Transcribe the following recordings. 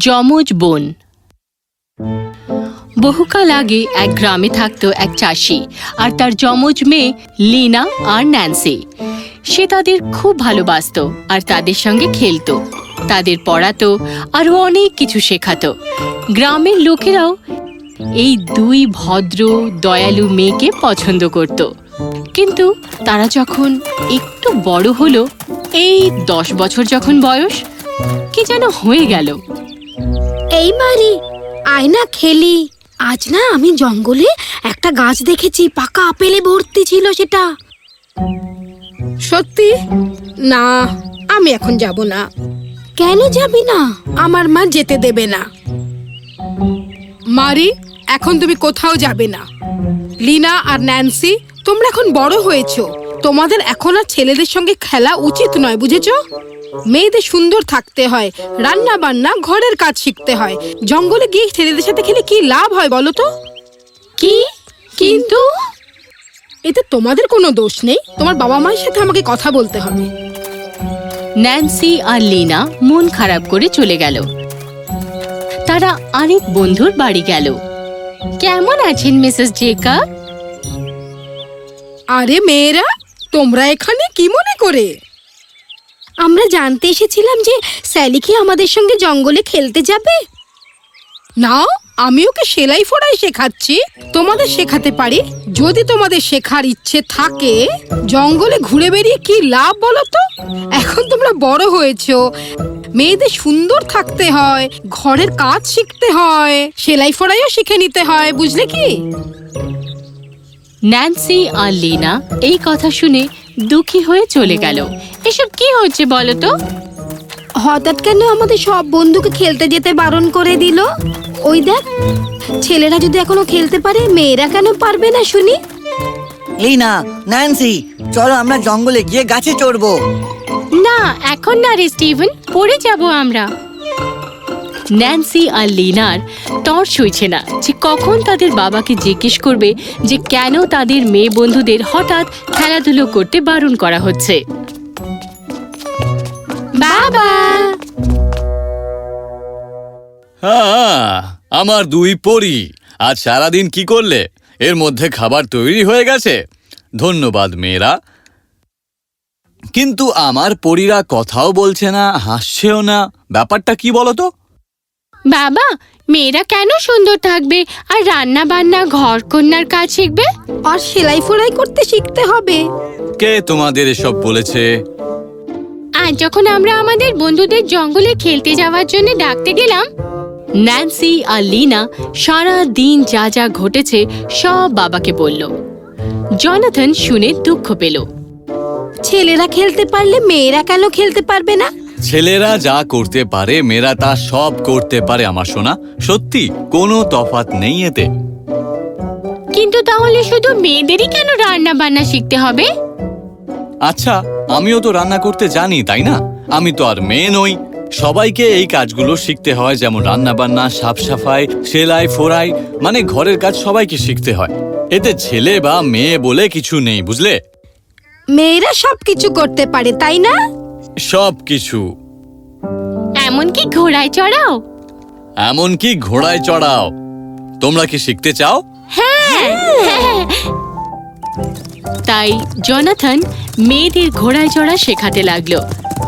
যমজ বোন। বহুকাল আগে এক গ্রামে থাকতো এক চাষি আর তার যমজ মেয়ে লিনা আর ন্যান্সি। সে তাদের খুব ভালোবাসতো আর তাদের সঙ্গে খেলতো। তাদের পড়াতো আরও অনেক কিছু শেখাতো। গ্রামের লোকেরাও এই দুই ভদ্র, দয়ালু মেয়েকে পছন্দ করত। কিন্তু তারা যখন একটু বড় হলো, এই দশ বছর যখন বয়স, কি যেন হয়ে গেল। এই মারি আয় না খেলি। আজ না আমি জঙ্গলে একটা গাছ দেখেছি পাকা আপেলে ভর্তি ছিল সেটা। সত্যি? না আমি এখন যাব না। কেন যাবি না? আমার মা যেতে দেবে না। মারি এখন তুমি কোথাও যাবে না। লিনা আর ন্যান্সি তোমরা এখন বড় হয়েছো। তোমাদের এখন আর ছেলেদের সঙ্গে খেলা উচিত নয় বুঝেছ? মেয়েদের সুন্দর থাকতে হয় রান্না বান্না ঘরের কাজ শিখতে হয়। জঙ্গলে গিয়ে ছেলেদের সাথে খেলে কি লাভ হয় বলো তো? কি? কিন্তু? এতে তোমাদের কোনো দোষ নেই। তোমার বাবা মায়ের সাথে আমাকে কথা বলতে হবে। ন্যান্সি আর লিনা মন খারাপ করে চলে গেল। তারা আরেক বন্ধুর বাড়ি গেল। কেমন আছেন মিসেস জেকা আরে মেয়েরা তোমরা এখানে কি মনে করে? আমরা জানতে এসেছিলাম যে স্যালি কি আমাদের সঙ্গে জঙ্গলে খেলতে যাবে। না আমি ওকে সেলাই ফোড়াই শেখাচ্ছি। তোমাদের শেখাতে পারি? যদি তোমাদের শেখার ইচ্ছে থাকে, জঙ্গলে ঘুরে বেরিয়ে কি লাভ বলো তো? এখন তোমরা বড় হয়েছো। মেয়েদের সুন্দর থাকতে হয়, ঘরের কাজ শিখতে হয়, সেলাই ফোড়াইও শিখে নিতে হয়, বুঝলে কি? ন্যান্সি আর লিনা এই কথা শুনে দুঃখী হয়ে চলে গেল। এসব কি হচ্ছে বলো তো? হঠাৎ কেন আমাদের সব বন্ধুকে খেলতে যেতে বারণ করে দিল? ওই দেখ ছেলেরা যদি এখনও খেলতে পারে মেয়েরা কেন পারবে না শুনি? লিনা ন্যান্সি চলো আমরা জঙ্গলে গিয়ে গাছে চড়বো। না এখন না রে স্টিভেন পড়ে যাব আমরা। ন্যান্সি আর লিনার তর সইছে না যে কখন তাদের বাবাকে জিজ্ঞেস করবে যে কেন তাদের মেয়ে বন্ধুদের হঠাৎ খেলাধুলো করতে বারণ করা হচ্ছে। বাবা! হ্যাঁ আমার দুই পরি। আজ সারাদিন কি করলে? এর মধ্যে খাবার তৈরি হয়ে গেছে। ধন্যবাদ মেয়েরা। কিন্তু আমার পরীরা কথাও বলছে না, হাসছেও না। ব্যাপারটা কি বলো তো বাবা মেয়েরা কেন সুন্দর থাকবে? আর রান্না বান্না ঘর কন্যার কাজ শিখবে? আর সেলাই ফোড়াই করতে শিখতে হবে। কে তোমাদের এসব বলেছে? আর যখন আমরা আমাদের বন্ধুদের জঙ্গলে খেলতে যাওয়ার জন্য ডাকতে গেলাম ন্যান্সি আর লিনা সারা দিন যা যা ঘটেছে সব বাবাকে বলল। জনাথন শুনে দুঃখ পেল। ছেলেরা খেলতে পারলে মেয়েরা কেন খেলতে পারবে না? ছেলেরা যা করতে পারে মেয়েরা তা সব করতে পারে আমার সোনা। সত্যি কোনো তফাৎ নেই এতে। কিন্তু তাহলে শুধু মেয়েদেরই কেন রান্না বান্না শিখতে হবে? আচ্ছা আমিও তো রান্না করতে জানি তাই না? আমি তো আর মেয়ে নই। সবাইকে এই কাজগুলো শিখতে হয় যেমন রান্না বান্না সাফ সাফাই সেলাই ফোড়াই মানে ঘরের কাজ সবাইকে শিখতে হয়। এতে ছেলে বা মেয়ে বলে কিছু নেই বুঝলে? মেয়েরা সবকিছু করতে পারে তাই না? সব কিছু এমনকি ঘোড়ায় চড়াও? এমনকি ঘোড়ায় চড়াও। তোমরা কি শিখতে চাও? তাই জনাথন মেয়েদের ঘোড়ায় চড়া শেখাতে লাগল।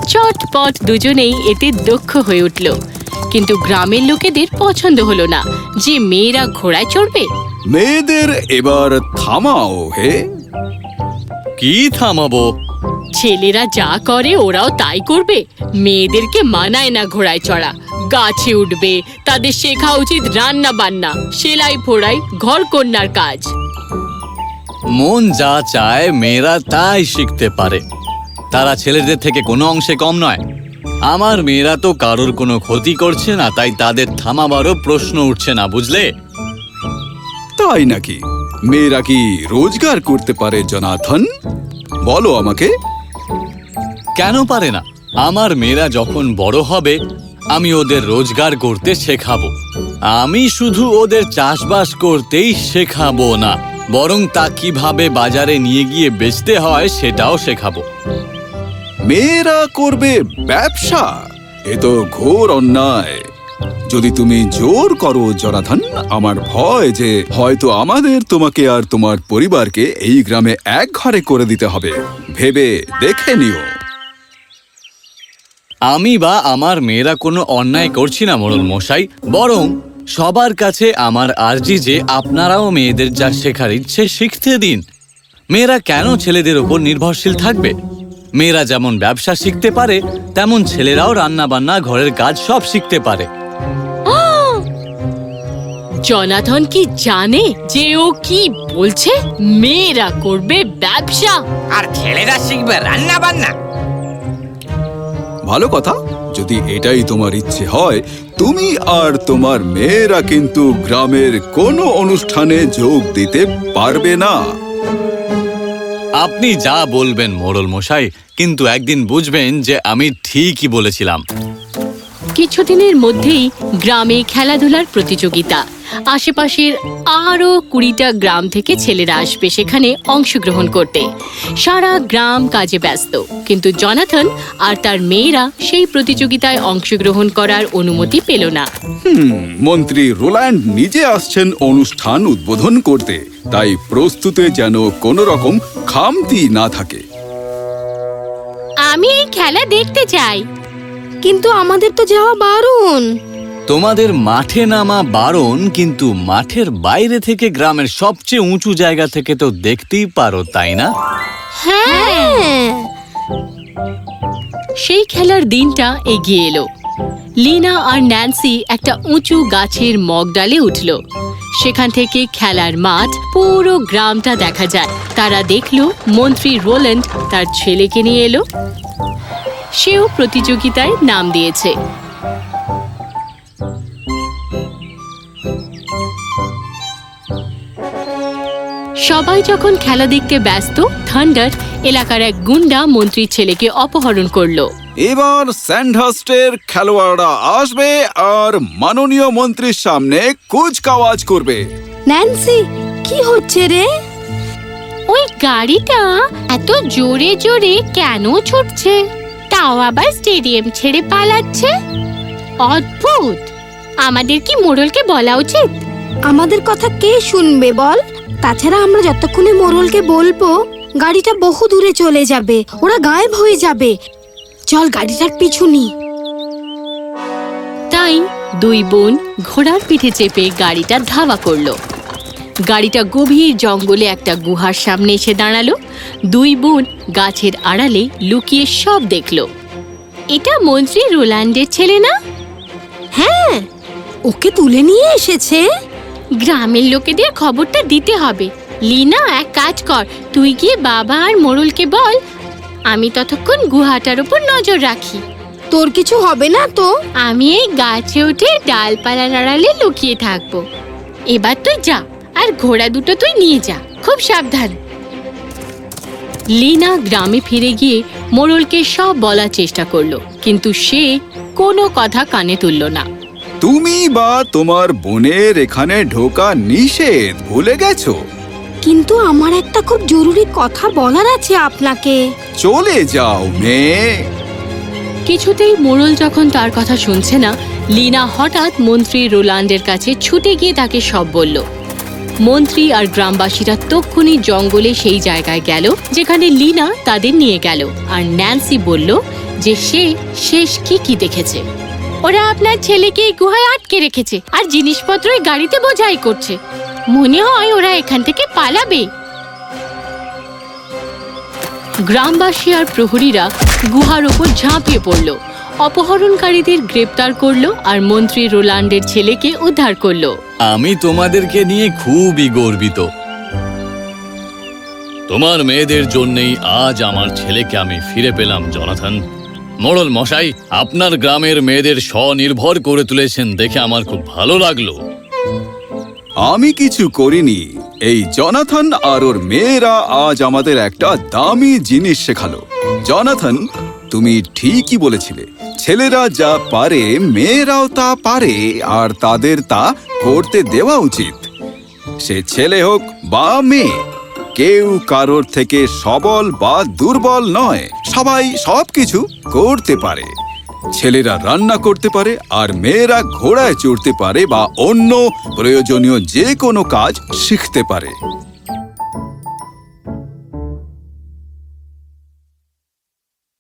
চটপট দুজনেই এতে দক্ষ হয়ে উঠল। কিন্তু গ্রামের লোকেদের পছন্দ হলো না যে মেয়েরা ঘোড়ায় চড়বে। মেয়েদের এবার থামাও হে। কি থামাবো? ছেলেরা যা করে ওরাও তাই করবে। মেয়েদেরকে মানায় না ঘোড়ায় চড়া। গাছে উঠবে তাদের শেখা উচিত রান্না বান্না সেলাই ফোড়াই ঘর কন্যার কাজ। মন যা চায় মেয়েরা তাই শিখতে পারে। তারা ছেলেদের থেকে কোনো অংশে কম নয়। আমার মেয়েরা তো কারোর কোনো ক্ষতি করছে না তাই তাদের থামাবারও প্রশ্ন উঠছে না বুঝলে? তাই নাকি? মেয়েরা কি রোজগার করতে পারে জনাথন? বলো আমাকে। কেন পারে না? আমার মেয়েরা যখন বড় হবে, আমি ওদের রোজগার করতে শেখাবো। আমি শুধু ওদের চাষবাস করতেই শেখাবো না, বরং তা কীভাবে বাজারে নিয়ে গিয়ে বেচতে হয় সেটাও শেখাবো। মেয়েরা করবে ব্যবসা, এ তো ঘোর অন্যায়। যদি তুমি জোর করো, জনাথন, আমার ভয় যে হয়তো আমাদের, তোমাকে আর তোমার পরিবারকে এই গ্রামে এক ঘরে করে দিতে হবে। ভেবে দেখে নিও। আমি বা আমার মেয়েরা কোনো অন্যায় করছি না মোড়ল মশাই। বরং সবার কাছে আমার আর্জি যে আপনারাও মেয়েদের যা শেখার ইচ্ছে শিখতে দিন। মেয়েরা কেন ছেলেদের ওপর নির্ভরশীল থাকবে? মেয়েরা যেমন ব্যবসা শিখতে পারে তেমন ছেলেরাও রান্না বান্না ঘরের কাজ সব শিখতে পারে। জনাথন কি জানে যে ও কি বলছে? মেয়েরা করবে ব্যবসা। আর ছেলেরা শিখবে রান্না বান্না ভালো কথা। যদি এটাই তোমার ইচ্ছে হয় তুমি আর তোমার মেয়েরা কিন্তু গ্রামের কোনো অনুষ্ঠানে যোগ দিতে পারবে না। আপনি যা বলবেন মোড়ল মশাই কিন্তু একদিন বুঝবেন যে আমি ঠিকই বলেছিলাম। কিছুদিনের মধ্যেই গ্রামে খেলাধুলার প্রতিযোগিতা। আশেপাশের আরও কুড়িটা গ্রাম থেকে ছেলেরা আসবে সেখানে অংশগ্রহণ করতে। সারা গ্রাম কাজে ব্যস্ত। কিন্তু জনাথন আর তার মেয়েরা সেই প্রতিযোগিতায় অংশগ্রহণ করার অনুমতি পেল না। মন্ত্রী রোল্যান্ড নিজে আসছেন অনুষ্ঠান উদ্বোধন করতে। তাই প্রস্তুতে যেন কোনো রকম খামতি না থাকে। আমি এই খেলা দেখতে চাই। কিন্তু আমাদের তো যাওয়া বারণ তোমাদের মাঠে নামা বারণ কিন্তু মাঠের বাইরে থেকে গ্রামের সবচেয়ে উঁচু জায়গা থেকে তো দেখতেই পারো, তাই না? হ্যাঁ। সেই খেলার দিনটা এগিয়ে এলো। লিনা আর ন্যান্সি একটা উঁচু গাছের মগডালে উঠল। সেখান থেকে খেলার মাঠ, পুরো গ্রামটা দেখা যায়। তারা দেখল মন্ত্রী রোল্যান্ড তার ছেলেকে নিয়ে এলো। সেও প্রতিযোগিতায় নাম দিয়েছে। সবাই যখন খেলা দেখতে ব্যস্ত থান্ডার এলাকার এক গুন্ডা মন্ত্রীর ছেলেকে অপহরণ করল। এবার স্যান্ডহাস্টের খেলোয়াড়রা আসবে আর মাননীয় মন্ত্রীর সামনে কুচকাওয়াজ করবে। ন্যান্সি কি হচ্ছে রে? ওই গাড়িটা এত জোরে জোরে কেন ছুটছে? তাও আবার স্টেডিয়াম ছেড়ে পালাচ্ছে? অদ্ভুত! আমাদের কি মোড়লকে বলা উচিত? আমাদের কথা কে শুনবে বল? তাছাড়া আমরা যতক্ষণে মোরলকে বলব গাড়িটা বহু দূরে চলে যাবে ওরা গায়েব হয়ে যাবে। চল গাড়িটার পিছু নি। তাই দুই বোন ঘোড়ার পিঠে চেপে গাড়িটা ধাওয়া করল। গাড়িটা গভীর জঙ্গলে একটা গুহার সামনে এসে দাঁড়াল। দুই বোন গাছের আড়ালে লুকিয়ে সব দেখল। এটা মন্ত্রী রোল্যান্ডের ছেলে না? হ্যাঁ ওকে তুলে নিয়ে এসেছে। গ্রামের লোকেদের খবরটা দিতে হবে। লিনা এক কাজ কর। তুই গিয়ে বাবা আর মোড়লকে বল আমি ততক্ষণ গুহাটার উপর নজর রাখি। তোর কিছু হবে না তো? আমি এই গাছে উঠে ডালপালা নাড়ালে লুকিয়ে থাকব। এবার তুই যা আর ঘোড়া দুটো তুই নিয়ে যা খুব সাবধান। লিনা গ্রামে ফিরে গিয়ে মোড়লকে সব বলার চেষ্টা করল কিন্তু সে কোনো কথা কানে তুললো না। তুমি বা তোমার বোনের এখানে ঢোকা নিষেধ ভুলে গেছো? কিন্তু আমার একটা খুব জরুরি কথা বলার আছে আপনাকে। চলে যাও মেয়ে। কিছুতেই মোড়ল যখন তার কথা শুনছে না লিনা হঠাৎ মন্ত্রী রোলান্ডের কাছে ছুটে গিয়ে তাকে সব বলল। মন্ত্রী আর গ্রামবাসীরা তক্ষুনি জঙ্গলে সেই জায়গায় গেল যেখানে লিনা তাদের নিয়ে গেল। আর ন্যান্সি বলল যে সে শেষ কি কি দেখেছে। ওরা আপনার ছেলেকে এই গুহায় আটকে রেখেছে আর জিনিসপত্র এই গাড়িতে বোঝাই করছে। মনে হয় ওরা এখান থেকে পালাবে। গ্রামবাসী আর প্রহরীরা গুহার ওপর ঝাঁপিয়ে পড়ল। অপহরণকারীদের গ্রেপ্তার করল আর মন্ত্রী রোলান্ডের ছেলেকে উদ্ধার করল। আমি তোমাদেরকে নিয়ে খুবই গর্বিত। তোমার মেয়েদের জন্যই আজ আমার ছেলেকে আমি ফিরে পেলাম, জনাথন। মোড়ল মশাই, আপনার গ্রামের মেয়েদের স্বনির্ভর করে তুলেছেন দেখে আমার খুব ভালো লাগল। আমি কিছু করিনি। এই জনাথন আর ওর মেয়েরা আজ আমাদের একটা দামি জিনিস শেখালো। জনাথন, তুমি ঠিকই বলেছিলে, ছেলেরা যা পারে, মেয়েরাও তা পারে, আর তাদের তা করতে দেওয়া উচিত। সে ছেলে হোক বা মেয়ে, কেউ কারোর থেকে সবল বা দুর্বল নয়। সবাই সব কিছু করতে পারে। ছেলেরা রান্না করতে পারে আর মেয়েরা ঘোড়ায় চড়তে পারে বা অন্য প্রয়োজনীয় যে কোনো কাজ শিখতে পারে।